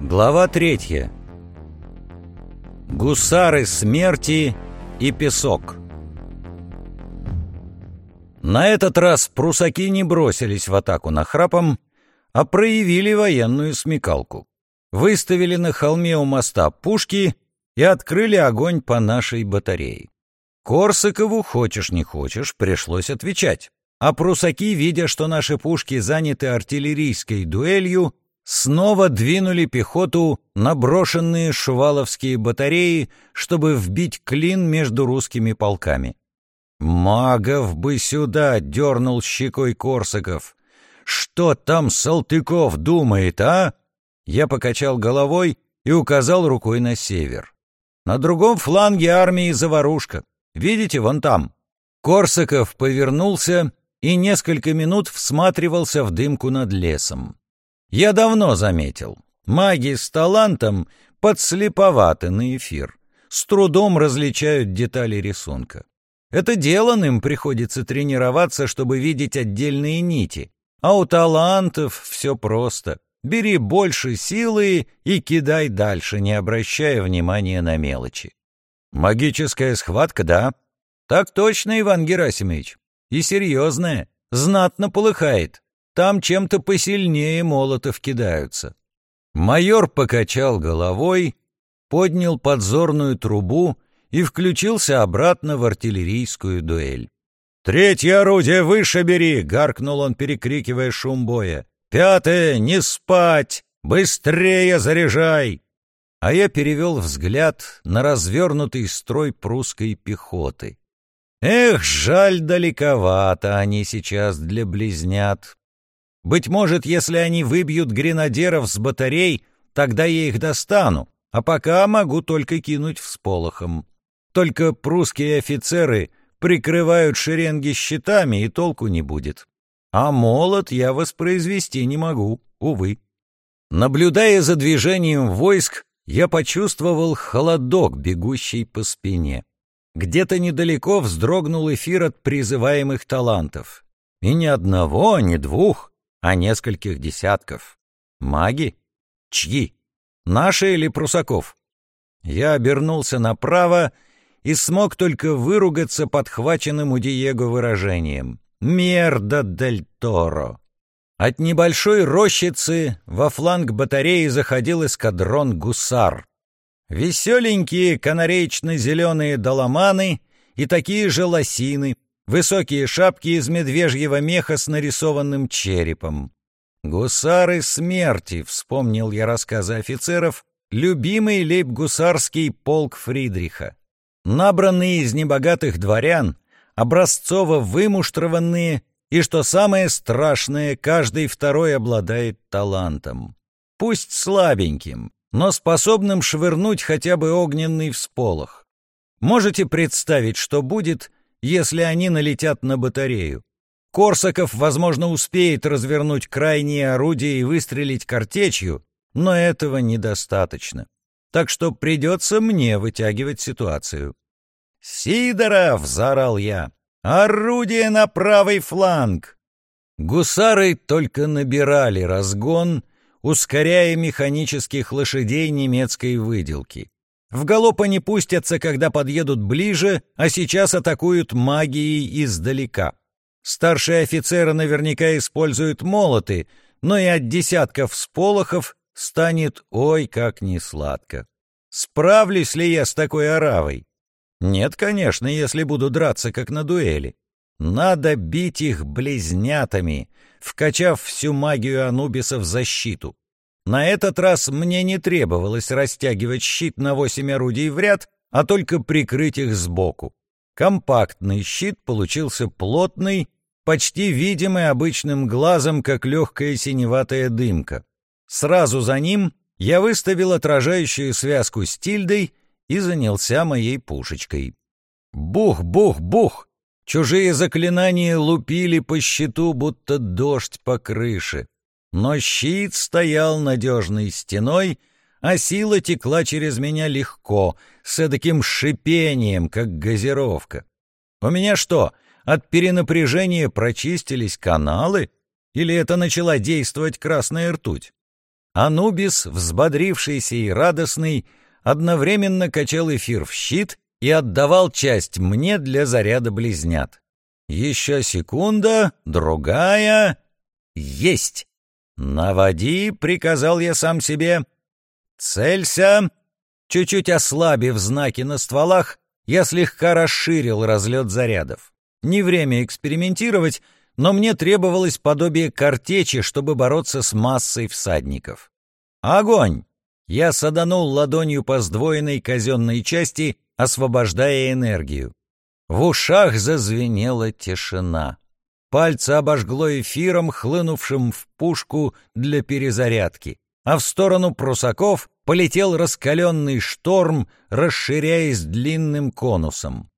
Глава третья. Гусары смерти и песок. На этот раз прусаки не бросились в атаку нахрапом, а проявили военную смекалку. Выставили на холме у моста пушки и открыли огонь по нашей батарее. Корсакову, хочешь не хочешь, пришлось отвечать. А прусаки, видя, что наши пушки заняты артиллерийской дуэлью, снова двинули пехоту на брошенные шуваловские батареи, чтобы вбить клин между русскими полками. «Магов бы сюда!» — дернул щекой Корсаков. «Что там Салтыков думает, а?» Я покачал головой и указал рукой на север. «На другом фланге армии заварушка. Видите, вон там». Корсаков повернулся и несколько минут всматривался в дымку над лесом. Я давно заметил, маги с талантом подслеповаты на эфир, с трудом различают детали рисунка. Это деланным приходится тренироваться, чтобы видеть отдельные нити, а у талантов все просто. Бери больше силы и кидай дальше, не обращая внимания на мелочи. Магическая схватка, да? Так точно, Иван Герасимович. И серьезная, знатно полыхает. Там чем-то посильнее молотов кидаются. Майор покачал головой, поднял подзорную трубу и включился обратно в артиллерийскую дуэль. «Третье орудие выше бери!» — гаркнул он, перекрикивая шум боя. «Пятое! Не спать! Быстрее заряжай!» А я перевел взгляд на развернутый строй прусской пехоты. Эх, жаль, далековато они сейчас для близнят. Быть может, если они выбьют гренадеров с батарей, тогда я их достану, а пока могу только кинуть всполохом. Только прусские офицеры прикрывают шеренги щитами, и толку не будет. А молот я воспроизвести не могу, увы. Наблюдая за движением войск, я почувствовал холодок, бегущий по спине. Где-то недалеко вздрогнул эфир от призываемых талантов. И ни одного, ни двух, а нескольких десятков. Маги? Чьи? Наши или Прусаков? Я обернулся направо и смог только выругаться подхваченным у Диего выражением. «Мерда дель Торо!» От небольшой рощицы во фланг батареи заходил эскадрон гусар. Веселенькие канареечно-зеленые доломаны и такие же лосины, высокие шапки из медвежьего меха с нарисованным черепом. «Гусары смерти», — вспомнил я рассказы офицеров, любимый лейб-гусарский полк Фридриха. Набранные из небогатых дворян, образцово вымуштрованные, и, что самое страшное, каждый второй обладает талантом. Пусть слабеньким, но способным швырнуть хотя бы огненный всполох. Можете представить, что будет, если они налетят на батарею? Корсаков, возможно, успеет развернуть крайние орудия и выстрелить картечью, но этого недостаточно. Так что придется мне вытягивать ситуацию. «Сидоров!» — заорал я. «Орудие на правый фланг!» Гусары только набирали разгон — ускоряя механических лошадей немецкой выделки. В галоп они пустятся, когда подъедут ближе, а сейчас атакуют магией издалека. Старшие офицеры наверняка используют молоты, но и от десятков сполохов станет ой как несладко. Справлюсь ли я с такой оравой? Нет, конечно, если буду драться, как на дуэли. Надо бить их близнятами, вкачав всю магию Анубиса в защиту. На этот раз мне не требовалось растягивать щит на восемь орудий в ряд, а только прикрыть их сбоку. Компактный щит получился плотный, почти видимый обычным глазом, как легкая синеватая дымка. Сразу за ним я выставил отражающую связку с тильдой и занялся моей пушечкой. Бух-бух-бух! Чужие заклинания лупили по щиту, будто дождь по крыше. Но щит стоял надежной стеной, а сила текла через меня легко, с таким шипением, как газировка. У меня что, от перенапряжения прочистились каналы? Или это начала действовать красная ртуть? Анубис, взбодрившийся и радостный, одновременно качал эфир в щит и отдавал часть мне для заряда близнят. Еще секунда, другая... Есть! «Наводи», — приказал я сам себе. «Целься!» Чуть-чуть ослабив знаки на стволах, я слегка расширил разлет зарядов. Не время экспериментировать, но мне требовалось подобие картечи, чтобы бороться с массой всадников. «Огонь!» Я саданул ладонью по сдвоенной казенной части, освобождая энергию. В ушах зазвенела тишина. Пальцы обожгло эфиром, хлынувшим в пушку для перезарядки, а в сторону прусаков полетел раскаленный шторм, расширяясь длинным конусом.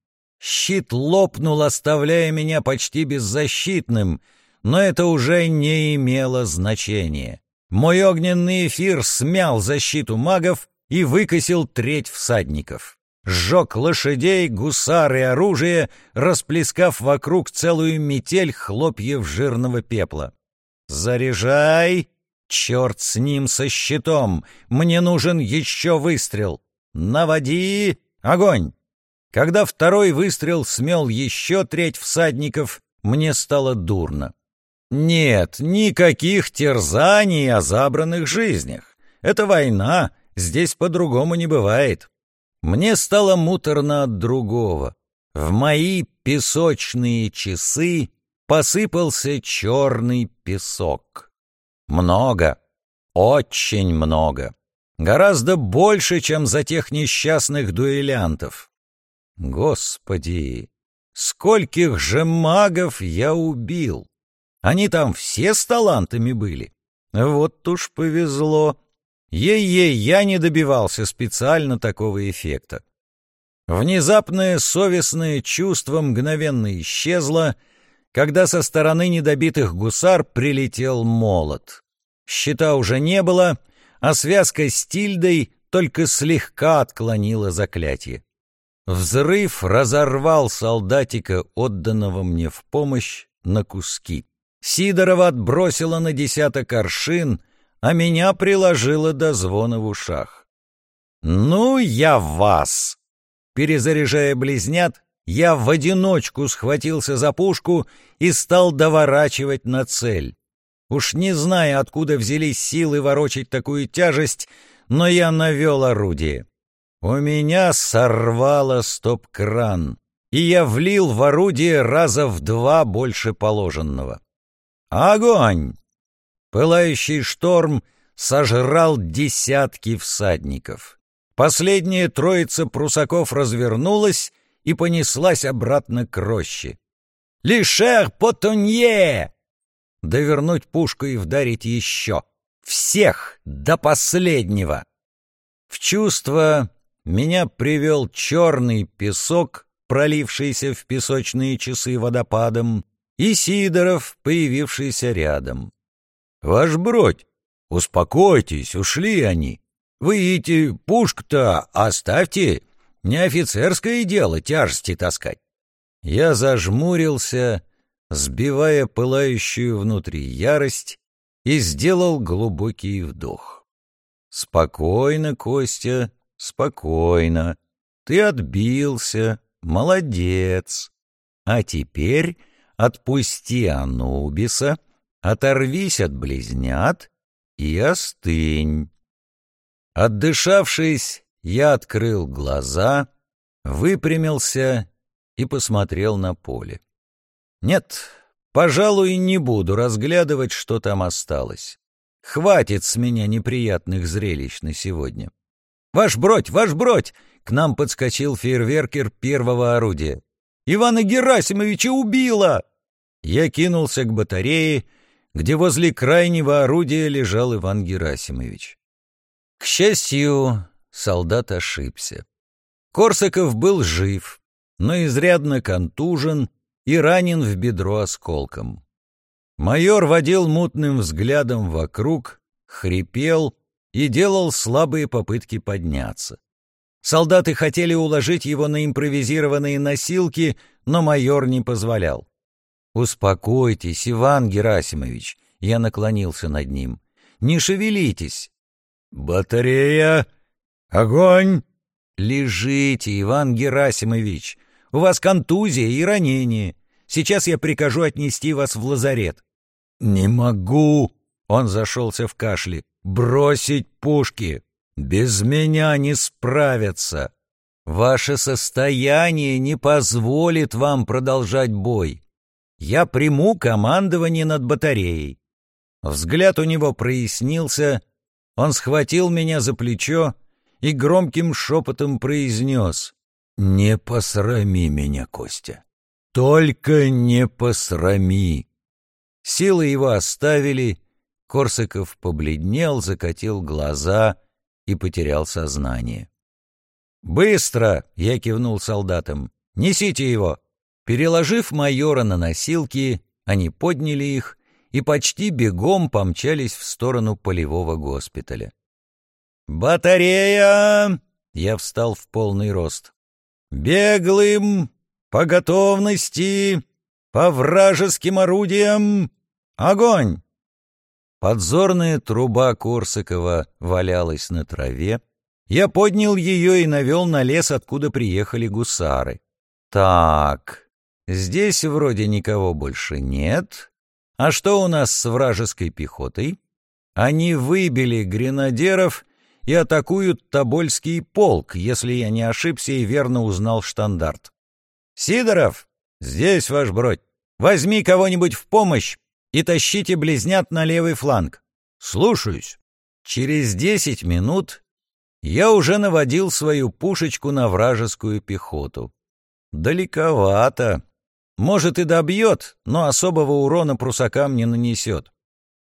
Щит лопнул, оставляя меня почти беззащитным, но это уже не имело значения. Мой огненный эфир смял защиту магов и выкосил треть всадников. Сжег лошадей, гусар и оружие, расплескав вокруг целую метель хлопьев жирного пепла. «Заряжай!» «Черт с ним, со щитом! Мне нужен еще выстрел! Наводи! Огонь!» Когда второй выстрел смел еще треть всадников, мне стало дурно. Нет, никаких терзаний о забранных жизнях. Это война, здесь по-другому не бывает. Мне стало муторно от другого. В мои песочные часы посыпался черный песок. Много, очень много. Гораздо больше, чем за тех несчастных дуэлянтов. Господи, скольких же магов я убил! Они там все с талантами были. Вот уж повезло. Ей-ей, я не добивался специально такого эффекта. Внезапное совестное чувство мгновенно исчезло, когда со стороны недобитых гусар прилетел молот. Щита уже не было, а связка с Тильдой только слегка отклонила заклятие. Взрыв разорвал солдатика, отданного мне в помощь, на куски. Сидорова отбросила на десяток аршин, а меня приложило до звона в ушах. «Ну, я вас!» Перезаряжая близнят, я в одиночку схватился за пушку и стал доворачивать на цель. Уж не зная, откуда взялись силы ворочать такую тяжесть, но я навел орудие. У меня сорвало стоп-кран, и я влил в орудие раза в два больше положенного. Огонь! Пылающий шторм сожрал десятки всадников. Последняя троица прусаков развернулась и понеслась обратно к роще. «Лишер потонье!» Довернуть пушку и вдарить еще. Всех до последнего. В чувство меня привел черный песок, пролившийся в песочные часы водопадом, и Сидоров, появившийся рядом. «Ваш бродь, успокойтесь, ушли они. Вы эти пушку-то оставьте, не офицерское дело тяжести таскать». Я зажмурился, сбивая пылающую внутри ярость, и сделал глубокий вдох. «Спокойно, Костя, спокойно. Ты отбился, молодец. А теперь отпусти Анубиса, оторвись от близнят и остынь. Отдышавшись, я открыл глаза, выпрямился и посмотрел на поле. Нет, пожалуй, не буду разглядывать, что там осталось. Хватит с меня неприятных зрелищ на сегодня. «Ваш бродь, ваш бродь!» К нам подскочил фейерверкер первого орудия. «Ивана Герасимовича убило!» Я кинулся к батарее, где возле крайнего орудия лежал Иван Герасимович. К счастью, солдат ошибся. Корсаков был жив, но изрядно контужен и ранен в бедро осколком. Майор водил мутным взглядом вокруг, хрипел и делал слабые попытки подняться. Солдаты хотели уложить его на импровизированные носилки, но майор не позволял. «Успокойтесь, Иван Герасимович», — я наклонился над ним. «Не шевелитесь, «Батарея! Огонь!» «Лежите, Иван Герасимович! У вас контузия и ранение. Сейчас я прикажу отнести вас в лазарет». «Не могу!» — он зашелся в кашле. «Бросить пушки! Без меня не справятся! Ваше состояние не позволит вам продолжать бой. Я приму командование над батареей». Взгляд у него прояснился, он схватил меня за плечо и громким шепотом произнес «Не посрами меня, Костя, только не посрами». Силы его оставили, Корсаков побледнел, закатил глаза и потерял сознание. «Быстро!» — я кивнул солдатам. «Несите его!» Переложив майора на носилки, они подняли их и почти бегом помчались в сторону полевого госпиталя. «Батарея!» — я встал в полный рост. «Беглым! По готовности! По вражеским орудиям! Огонь!» Подзорная труба Корсакова валялась на траве. Я поднял ее и навел на лес, откуда приехали гусары. «Так, здесь вроде никого больше нет, а что у нас с вражеской пехотой? Они выбили гренадеров и атакуют Тобольский полк, если я не ошибся и верно узнал штандарт. Сидоров, здесь ваш бродь. Возьми кого-нибудь в помощь и тащите близнят на левый фланг. Слушаюсь. Через десять минут я уже наводил свою пушечку на вражескую пехоту. Далековато. Может и добьет, но особого урона прусакам не нанесет.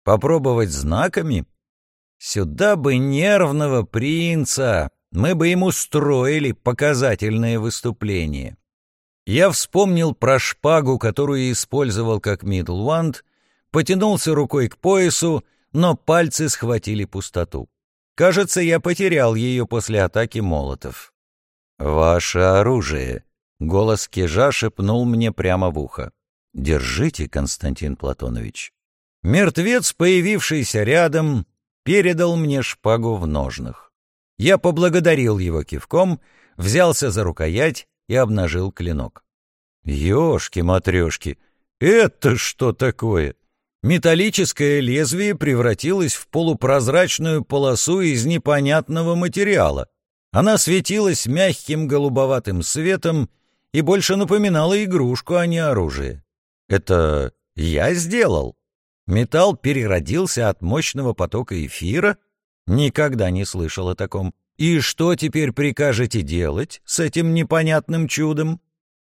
Попробовать знаками? Сюда бы нервного принца, мы бы ему строили показательное выступление. Я вспомнил про шпагу, которую использовал как мидлванд, потянулся рукой к поясу, но пальцы схватили пустоту. Кажется, я потерял ее после атаки молотов. «Ваше оружие», Голос Кижа шепнул мне прямо в ухо. «Держите, Константин Платонович». Мертвец, появившийся рядом, передал мне шпагу в ножнах. Я поблагодарил его кивком, взялся за рукоять и обнажил клинок. «Ешки-матрешки, это что такое?» Металлическое лезвие превратилось в полупрозрачную полосу из непонятного материала. Она светилась мягким голубоватым светом и больше напоминала игрушку, а не оружие. Это я сделал. Металл переродился от мощного потока эфира? Никогда не слышал о таком. И что теперь прикажете делать с этим непонятным чудом?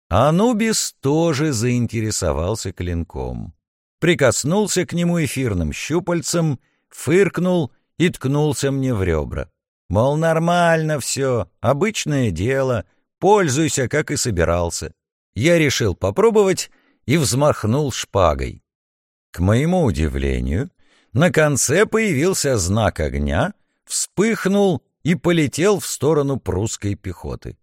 Анубис тоже заинтересовался клинком. Прикоснулся к нему эфирным щупальцем, фыркнул и ткнулся мне в ребра. Мол, нормально все, обычное дело, Пользуйся, как и собирался. Я решил попробовать и взмахнул шпагой. К моему удивлению, на конце появился знак огня, вспыхнул и полетел в сторону прусской пехоты.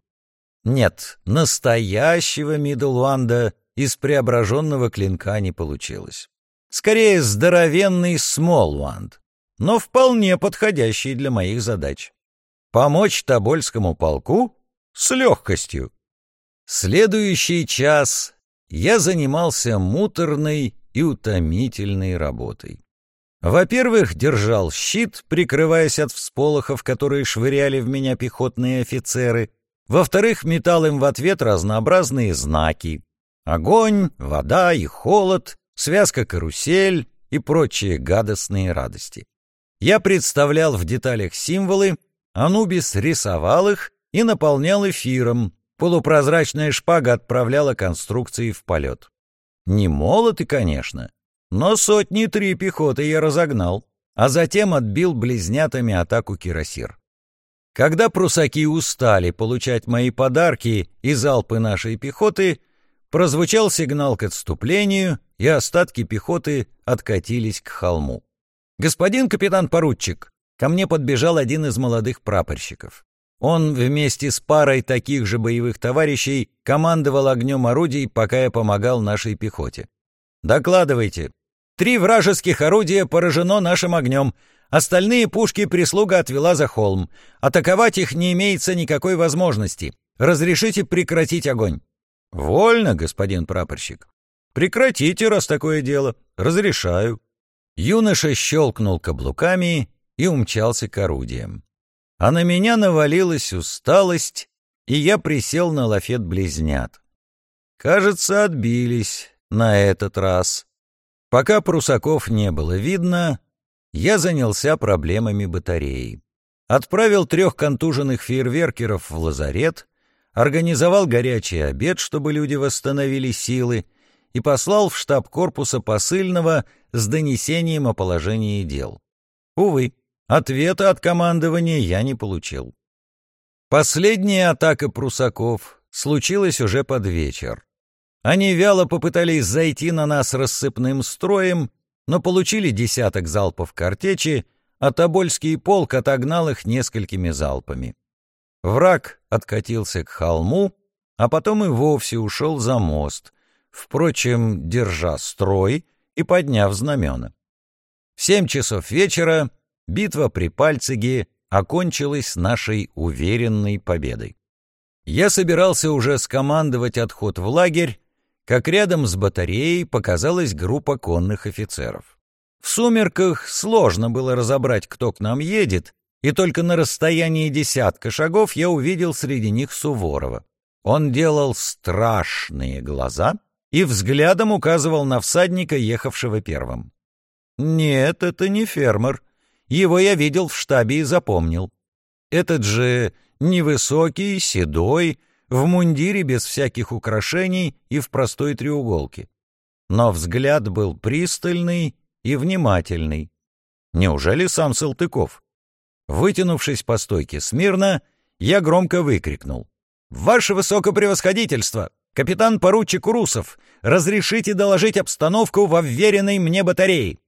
Нет, настоящего Мидлванда из преображенного клинка не получилось. Скорее, здоровенный Смолванд, но вполне подходящий для моих задач. Помочь Тобольскому полку с легкостью. Следующий час я занимался муторной и утомительной работой. Во-первых, держал щит, прикрываясь от всполохов, которые швыряли в меня пехотные офицеры. Во-вторых, метал им в ответ разнообразные знаки. Огонь, вода и холод, связка-карусель и прочие гадостные радости. Я представлял в деталях символы, Анубис рисовал их и наполнял эфиром. Полупрозрачная шпага отправляла конструкции в полет. Не молоты, конечно, но сотни три пехоты я разогнал, а затем отбил близнятами атаку кирасир. Когда прусаки устали получать мои подарки и залпы нашей пехоты, прозвучал сигнал к отступлению, и остатки пехоты откатились к холму. «Господин капитан-поручик!» Ко мне подбежал один из молодых прапорщиков. Он вместе с парой таких же боевых товарищей командовал огнем орудий, пока я помогал нашей пехоте. «Докладывайте. Три вражеских орудия поражено нашим огнем. Остальные пушки прислуга отвела за холм. Атаковать их не имеется никакой возможности. Разрешите прекратить огонь?» «Вольно, господин прапорщик. Прекратите, раз такое дело. Разрешаю». Юноша щелкнул каблуками и умчался к орудиям. А на меня навалилась усталость, и я присел на лафет близнят. Кажется, отбились на этот раз. Пока прусаков не было видно, я занялся проблемами батареи. Отправил трех контуженных фейерверкеров в лазарет, организовал горячий обед, чтобы люди восстановили силы, и послал в штаб корпуса посыльного с донесением о положении дел. Увы, ответа от командования я не получил. Последняя атака прусаков случилась уже под вечер. Они вяло попытались зайти на нас рассыпным строем, но получили десяток залпов картечи, а Тобольский полк отогнал их несколькими залпами. Враг откатился к холму, а потом и вовсе ушел за мост, впрочем, держа строй и подняв знамена. В семь часов вечера битва при Пальциге окончилась нашей уверенной победой. Я собирался уже скомандовать отход в лагерь, как рядом с батареей показалась группа конных офицеров. В сумерках сложно было разобрать, кто к нам едет, и только на расстоянии десятка шагов я увидел среди них Суворова. Он делал страшные глаза и взглядом указывал на всадника, ехавшего первым. «Нет, это не фермер. Его я видел в штабе и запомнил. Этот же невысокий, седой, в мундире без всяких украшений и в простой треуголке. Но взгляд был пристальный и внимательный. Неужели сам Салтыков? Вытянувшись по стойке смирно, я громко выкрикнул. «Ваше высокопревосходительство! Капитан-поручик Урусов! Разрешите доложить обстановку во вверенной мне батарее!»